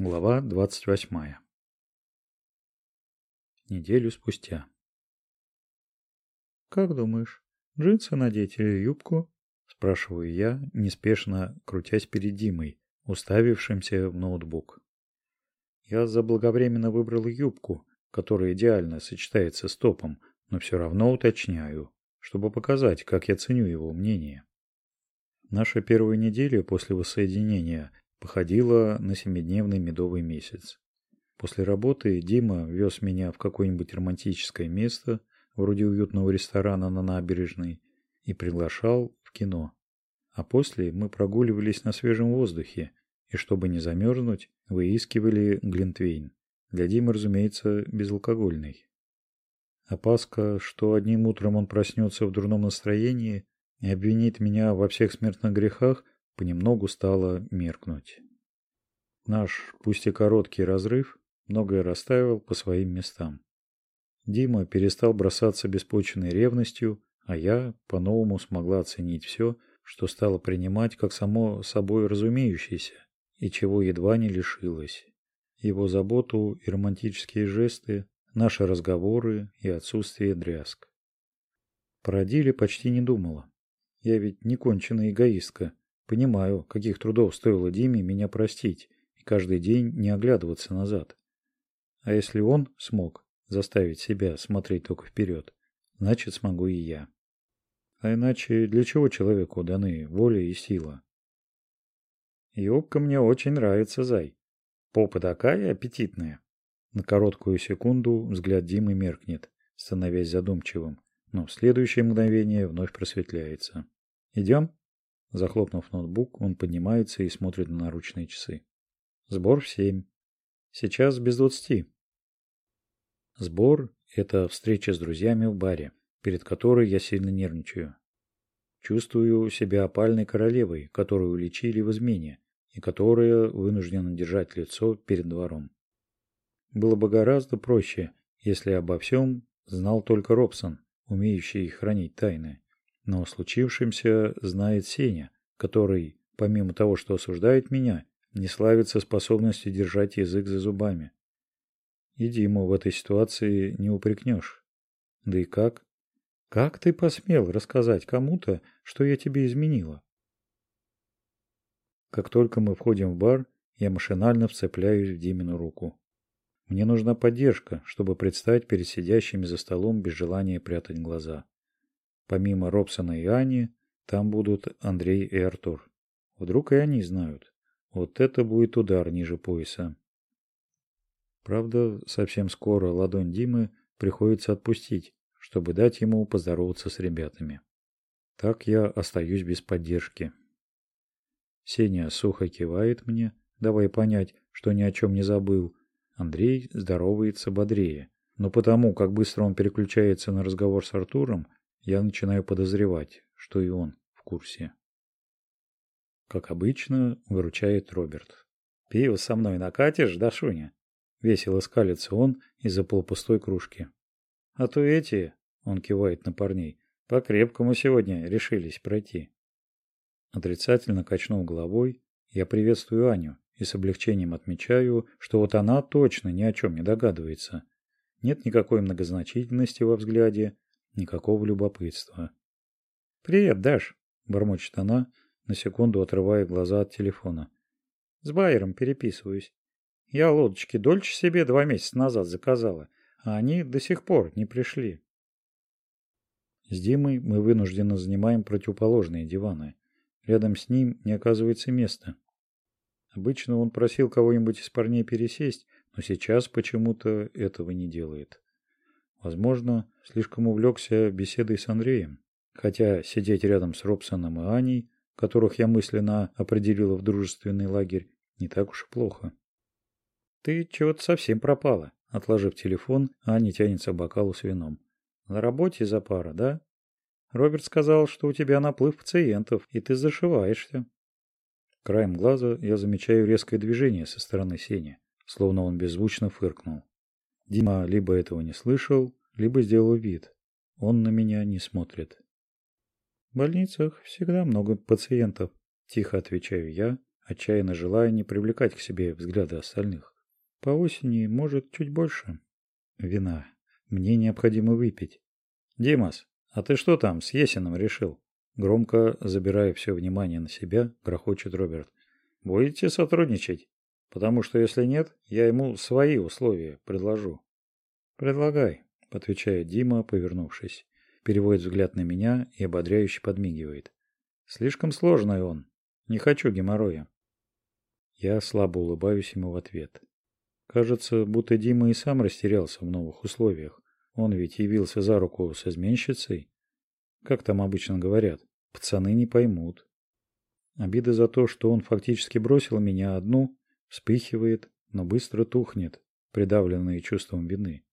Глава 28. Неделю спустя. «Как думаешь, джинсы надеть или юбку?» – спрашиваю я, неспешно крутясь перед Димой, уставившимся в ноутбук. Я заблаговременно выбрал юбку, которая идеально сочетается с топом, но все равно уточняю, чтобы показать, как я ценю его мнение. Наша первая неделя после воссоединения походила на семидневный медовый месяц. После работы Дима вез меня в какое-нибудь романтическое место, вроде уютного ресторана на набережной, и приглашал в кино. А после мы прогуливались на свежем воздухе, и чтобы не замерзнуть, выискивали глинтвейн. Для Димы, разумеется, безалкогольный. Опаска, что одним утром он проснется в дурном настроении и обвинит меня во всех смертных грехах, понемногу стало меркнуть. Наш, пусть и короткий разрыв, многое расставил по своим местам. Дима перестал бросаться беспочвенной ревностью, а я по-новому смогла оценить все, что стало принимать как само собой разумеющееся, и чего едва не лишилась. Его заботу и романтические жесты, наши разговоры и отсутствие дрязг. Породили почти не думала. Я ведь не конченая эгоистка, Понимаю, каких трудов стоило Диме меня простить и каждый день не оглядываться назад. А если он смог заставить себя смотреть только вперед, значит смогу и я. А иначе для чего человеку даны воля и сила? Юбка мне очень нравится, Зай. Попа такая аппетитная. На короткую секунду взгляд Димы меркнет, становясь задумчивым, но в следующее мгновение вновь просветляется. Идем? Захлопнув ноутбук, он поднимается и смотрит на наручные часы. Сбор в семь. Сейчас без двадцати. Сбор – это встреча с друзьями в баре, перед которой я сильно нервничаю. Чувствую себя опальной королевой, которую лечили в измене, и которая вынуждена держать лицо перед двором. Было бы гораздо проще, если обо всем знал только Робсон, умеющий хранить тайны. Но о знает Сеня, который, помимо того, что осуждает меня, не славится способностью держать язык за зубами. И Диму в этой ситуации не упрекнешь. Да и как? Как ты посмел рассказать кому-то, что я тебе изменила? Как только мы входим в бар, я машинально вцепляюсь в Димину руку. Мне нужна поддержка, чтобы представить перед сидящими за столом без желания прятать глаза. Помимо Робсона и Ани, там будут Андрей и Артур. Вдруг и они знают. Вот это будет удар ниже пояса. Правда, совсем скоро ладонь Димы приходится отпустить, чтобы дать ему поздороваться с ребятами. Так я остаюсь без поддержки. Сеня сухо кивает мне, давая понять, что ни о чем не забыл. Андрей здоровается бодрее. Но потому, как быстро он переключается на разговор с Артуром, я начинаю подозревать, что и он в курсе. Как обычно, выручает Роберт. «Пиво со мной накатишь, да, Шуня?» Весело скалится он из-за полупустой кружки. «А то эти...» — он кивает на парней. «По-крепкому сегодня решились пройти». Отрицательно качнув головой, я приветствую Аню и с облегчением отмечаю, что вот она точно ни о чем не догадывается. Нет никакой многозначительности во взгляде, Никакого любопытства. «Привет, Даш!» – бормочет она, на секунду отрывая глаза от телефона. «С Байером переписываюсь. Я лодочки дольше себе два месяца назад заказала, а они до сих пор не пришли». С Димой мы вынужденно занимаем противоположные диваны. Рядом с ним не оказывается места. Обычно он просил кого-нибудь из парней пересесть, но сейчас почему-то этого не делает. Возможно, слишком увлекся беседой с Андреем. Хотя сидеть рядом с Робсоном и Аней, которых я мысленно определила в дружественный лагерь, не так уж и плохо. «Ты чего-то совсем пропала», — отложив телефон, Аня тянется к бокалу с вином. «На работе за пара, да? Роберт сказал, что у тебя наплыв пациентов, и ты зашиваешься». Краем глаза я замечаю резкое движение со стороны Сени, словно он беззвучно фыркнул. Дима либо этого не слышал, либо сделал вид. Он на меня не смотрит. В больницах всегда много пациентов, тихо отвечаю я, отчаянно желая не привлекать к себе взгляды остальных. По осени, может, чуть больше. Вина. Мне необходимо выпить. Димас, а ты что там с Есином решил? Громко, забирая все внимание на себя, грохочет Роберт. Будете сотрудничать? Потому что если нет, я ему свои условия предложу. Предлагай, отвечает Дима, повернувшись. Переводит взгляд на меня и ободряюще подмигивает. Слишком сложный он. Не хочу геморроя. Я слабо улыбаюсь ему в ответ. Кажется, будто Дима и сам растерялся в новых условиях. Он ведь явился за руку с изменщицей. Как там обычно говорят, пацаны не поймут. Обида за то, что он фактически бросил меня одну, вспыхивает, но быстро тухнет, придавленные чувством вины.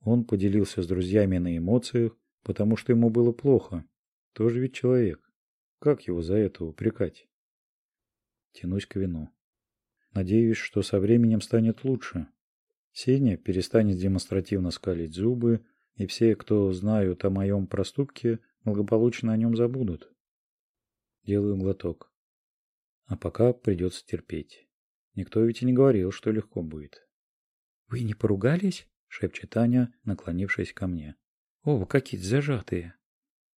Он поделился с друзьями на эмоциях, потому что ему было плохо. Тоже ведь человек. Как его за это упрекать? Тянусь к вину. Надеюсь, что со временем станет лучше. Сеня перестанет демонстративно скалить зубы, и все, кто знают о моем проступке, благополучно о нем забудут. Делаю глоток. А пока придется терпеть. Никто ведь и не говорил, что легко будет. «Вы не поругались?» — шепчет Таня, наклонившись ко мне. «О, вы какие-то зажатые!»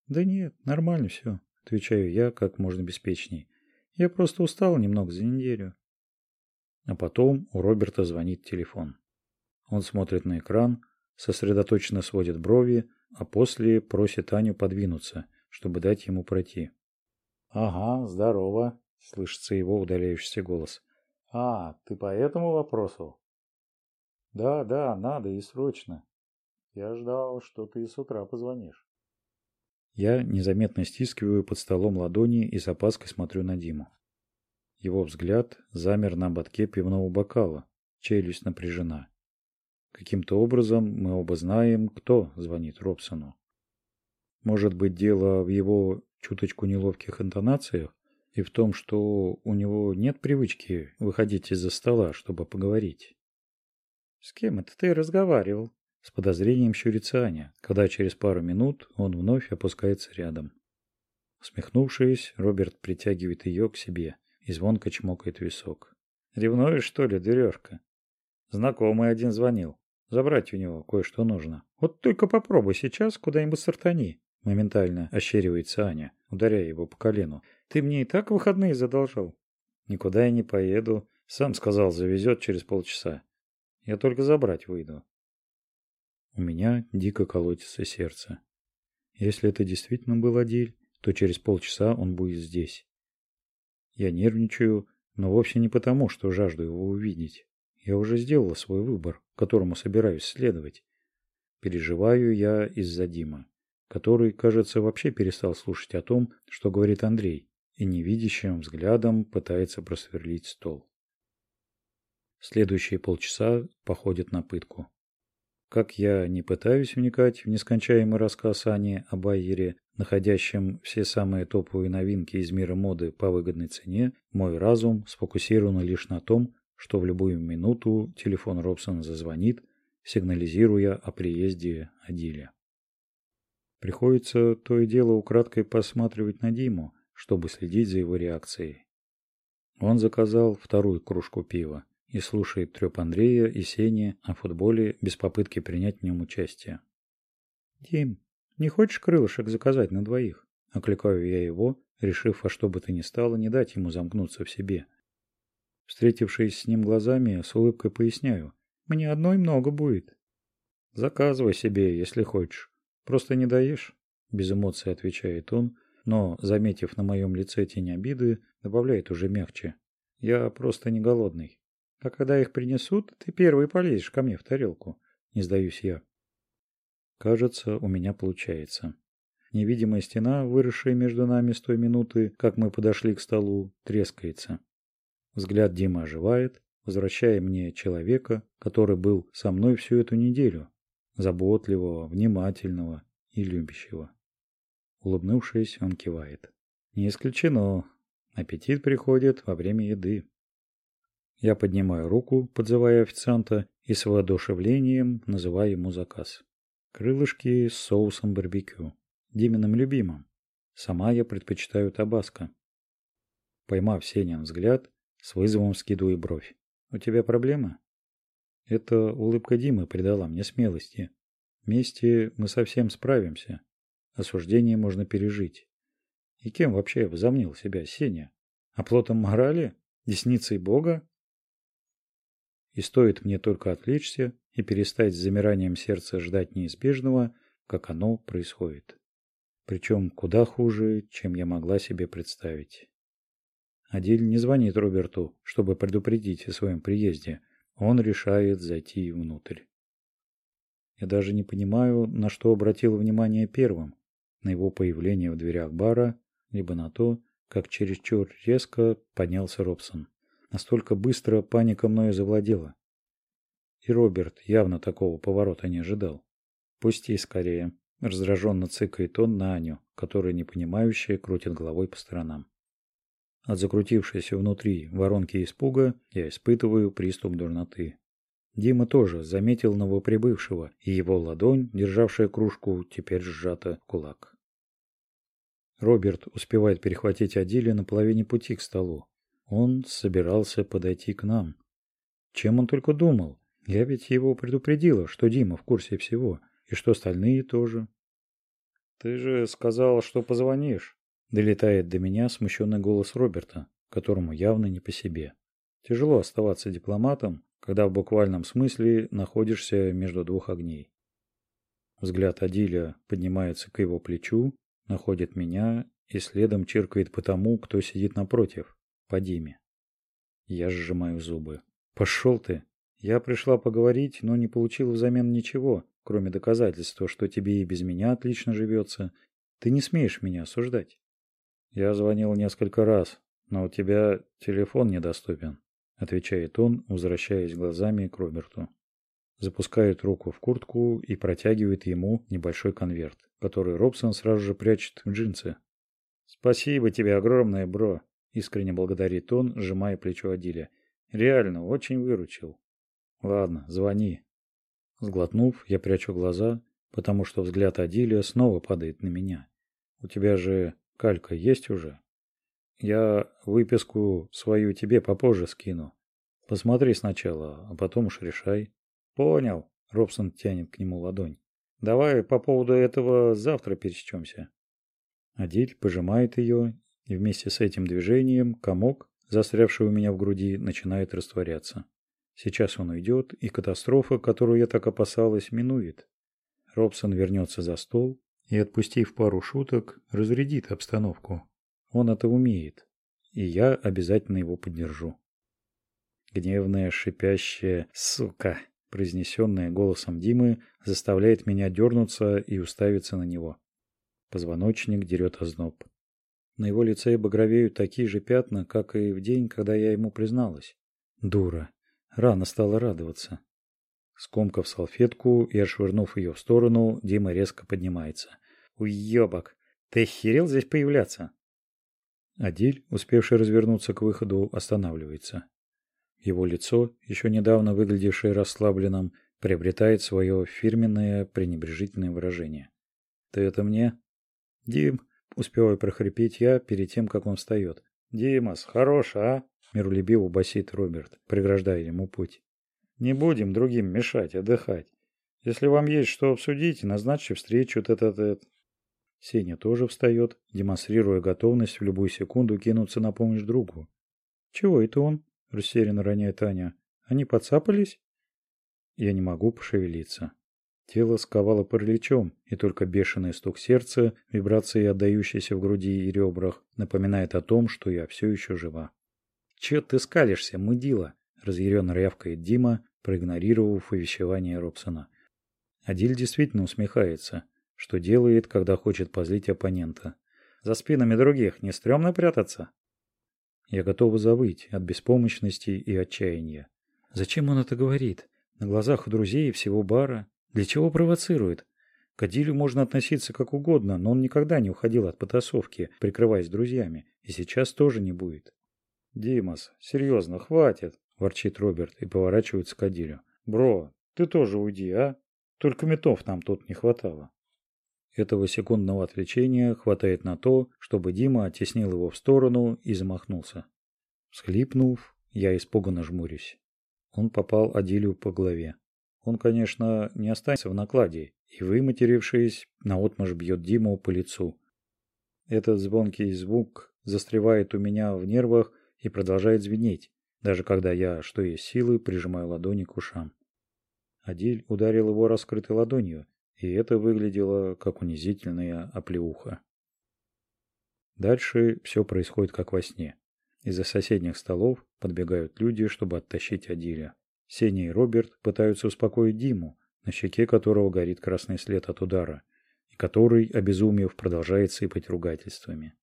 «Да нет, нормально все», — отвечаю я как можно беспечней. «Я просто устал немного за неделю». А потом у Роберта звонит телефон. Он смотрит на экран, сосредоточенно сводит брови, а после просит Аню подвинуться, чтобы дать ему пройти. «Ага, здорово», — слышится его удаляющийся голос. «А, ты по этому вопросу?» «Да, да, надо и срочно. Я ждал, что ты с утра позвонишь». Я незаметно стискиваю под столом ладони и с опаской смотрю на Диму. Его взгляд замер на ободке пивного бокала, челюсть напряжена. Каким-то образом мы оба знаем, кто звонит Робсону. Может быть, дело в его чуточку неловких интонациях и в том, что у него нет привычки выходить из-за стола, чтобы поговорить. «С кем это ты разговаривал?» С подозрением щурится Аня, когда через пару минут он вновь опускается рядом. Усмехнувшись, Роберт притягивает ее к себе и звонко чмокает висок. «Ревнуешь, что ли, дурежка?» Знакомый один звонил. Забрать у него кое-что нужно. Вот только попробуй сейчас куда-нибудь сортани. Моментально ощеривается Аня, ударяя его по колену. Ты мне и так выходные задолжал. Никуда я не поеду. Сам сказал, завезет через полчаса. Я только забрать выйду. У меня дико колотится сердце. Если это действительно был Адиль, то через полчаса он будет здесь. Я нервничаю, но вовсе не потому, что жажду его увидеть. Я уже сделала свой выбор, которому собираюсь следовать. Переживаю я из-за Дима, который, кажется, вообще перестал слушать о том, что говорит Андрей, и невидящим взглядом пытается просверлить стол. Следующие полчаса походят на пытку. Как я не пытаюсь вникать в нескончаемый рассказ Ани о Байере, находящем все самые топовые новинки из мира моды по выгодной цене, мой разум сфокусирован лишь на том, что в любую минуту телефон Робсона зазвонит, сигнализируя о приезде Адиля. Приходится то и дело украдкой посматривать на Диму, чтобы следить за его реакцией. Он заказал вторую кружку пива и слушает треп Андрея и Сени о футболе без попытки принять в нем участие. «Дим, не хочешь крылышек заказать на двоих?» Окликаю я его, решив во что бы то ни стало не дать ему замкнуться в себе. Встретившись с ним глазами, с улыбкой поясняю. «Мне одной много будет». «Заказывай себе, если хочешь. Просто не даешь?» Без эмоций отвечает он, но, заметив на моем лице тень обиды, добавляет уже мягче. «Я просто не голодный. А когда их принесут, ты первый полезешь ко мне в тарелку. Не сдаюсь я». Кажется, у меня получается. Невидимая стена, выросшая между нами с той минуты, как мы подошли к столу, трескается. Взгляд Димы оживает, возвращая мне человека, который был со мной всю эту неделю, заботливого, внимательного и любящего. Улыбнувшись, он кивает. Не исключено. Аппетит приходит во время еды. Я поднимаю руку, подзывая официанта, и с воодушевлением называю ему заказ. Крылышки с соусом барбекю. Диминым любимым. Сама я предпочитаю табаско. Поймав Сенин взгляд, С вызовом скидываю бровь. У тебя проблема? Это улыбка Димы придала мне смелости. Вместе мы совсем справимся. Осуждение можно пережить. И кем вообще возомнил себя Сеня? Оплотом морали? Десницей Бога? И стоит мне только отвлечься и перестать с замиранием сердца ждать неизбежного, как оно происходит. Причем куда хуже, чем я могла себе представить. Адиль не звонит Роберту, чтобы предупредить о своем приезде. Он решает зайти внутрь. Я даже не понимаю, на что обратил внимание первым. На его появление в дверях бара, либо на то, как чересчур резко поднялся Робсон. Настолько быстро паника мною завладела. И Роберт явно такого поворота не ожидал. «Пусти скорее», — раздраженно цыкает он на Аню, которая непонимающе крутит головой по сторонам. От закрутившейся внутри воронки испуга я испытываю приступ дурноты. Дима тоже заметил новоприбывшего, и его ладонь, державшая кружку, теперь сжата в кулак. Роберт успевает перехватить Адиля на половине пути к столу. Он собирался подойти к нам. Чем он только думал? Я ведь его предупредила, что Дима в курсе всего, и что остальные тоже. «Ты же сказал, что позвонишь», — долетает до меня смущенный голос Роберта, которому явно не по себе. Тяжело оставаться дипломатом, когда в буквальном смысле находишься между двух огней. Взгляд Адиля поднимается к его плечу, находит меня и следом чиркает по тому, кто сидит напротив по Диме. Я сжимаю зубы. «Пошел ты! Я пришла поговорить, но не получила взамен ничего, кроме доказательства, что тебе и без меня отлично живется. Ты не смеешь меня осуждать». «Я звонил несколько раз, но у тебя телефон недоступен», — отвечает он, возвращаясь глазами к Роберту. Запускает руку в куртку и протягивает ему небольшой конверт, который Робсон сразу же прячет в джинсы. «Спасибо тебе огромное, бро. Искренне благодарит он, сжимая плечо Адиля. Реально, очень выручил. Ладно, звони. Сглотнув, я прячу глаза, потому что взгляд Адиля снова падает на меня. У тебя же калька есть уже? Я выписку свою тебе попозже скину. Посмотри сначала, а потом уж решай. Понял. Робсон тянет к нему ладонь. Давай по поводу этого завтра пересечемся. Адиль пожимает ее и вместе с этим движением комок, застрявший у меня в груди, начинает растворяться. Сейчас он уйдет, и катастрофа, которую я так опасалась, минует. Робсон вернется за стол и, отпустив пару шуток, разрядит обстановку. Он это умеет, и я обязательно его поддержу. Гневная, шипящая «сука», произнесенная голосом Димы, заставляет меня дернуться и уставиться на него. Позвоночник дерет озноб. На его лице багровеют такие же пятна, как и в день, когда я ему призналась. Дура. Рано стала радоваться. Скомкав салфетку и отшвырнув ее в сторону, Дима резко поднимается. «Уебок! Ты охерел здесь появляться?» Адиль, успевший развернуться к выходу, останавливается. Его лицо, еще недавно выглядевшее расслабленным, приобретает свое фирменное пренебрежительное выражение. «Ты это мне?» «Дим, Успеваю прохрипеть я перед тем, как он встает. «Димас, хорош, а?» – миролюбиво басит Роберт, преграждая ему путь. «Не будем другим мешать, отдыхать. Если вам есть что обсудить, назначьте встречу тет-а-тет». -тет. Сеня тоже встает, демонстрируя готовность в любую секунду кинуться на помощь другу. «Чего это он?» – растерянно роняет Аня. «Они подцапались?» Я не могу пошевелиться. Тело сковало параличом, и только бешеный стук сердца, вибрации, отдающиеся в груди и ребрах, напоминает о том, что я все еще жива. «Че ты скалишься, мудила?» – разъяренно рявкает Дима, проигнорировав увещевание Робсона. Адиль действительно усмехается, что делает, когда хочет позлить оппонента. «За спинами других не стрёмно прятаться?» Я готова завыть от беспомощности и отчаяния. Зачем он это говорит? На глазах у друзей и всего бара? Для чего провоцирует? К Адилю можно относиться как угодно, но он никогда не уходил от потасовки, прикрываясь друзьями, и сейчас тоже не будет. «Димас, серьезно, хватит!» – ворчит Роберт и поворачивается к Адилю. «Бро, ты тоже уйди, а? Только метов нам тут не хватало». Этого секундного отвлечения хватает на то, чтобы Дима оттеснил его в сторону и замахнулся. Всхлипнув, Я испуганно жмурюсь. Он попал Адилю по голове. Он, конечно, не останется в накладе, и, выматерившись, наотмашь бьет Диму по лицу. Этот звонкий звук застревает у меня в нервах и продолжает звенеть, даже когда я, что есть силы, прижимаю ладони к ушам. Адиль ударил его раскрытой ладонью, и это выглядело как унизительная оплеуха. Дальше все происходит как во сне. Из-за соседних столов подбегают люди, чтобы оттащить Адиля. Сеня и Роберт пытаются успокоить Диму, на щеке которого горит красный след от удара, и который, обезумев, продолжает сыпать ругательствами.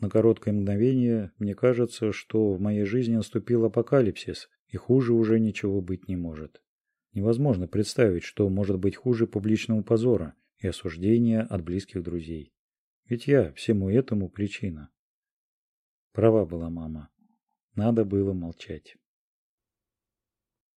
На короткое мгновение мне кажется, что в моей жизни наступил апокалипсис, и хуже уже ничего быть не может. Невозможно представить, что может быть хуже публичного позора и осуждения от близких друзей. Ведь я всему этому причина. Права была мама. Надо было молчать.